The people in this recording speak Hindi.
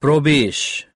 probeer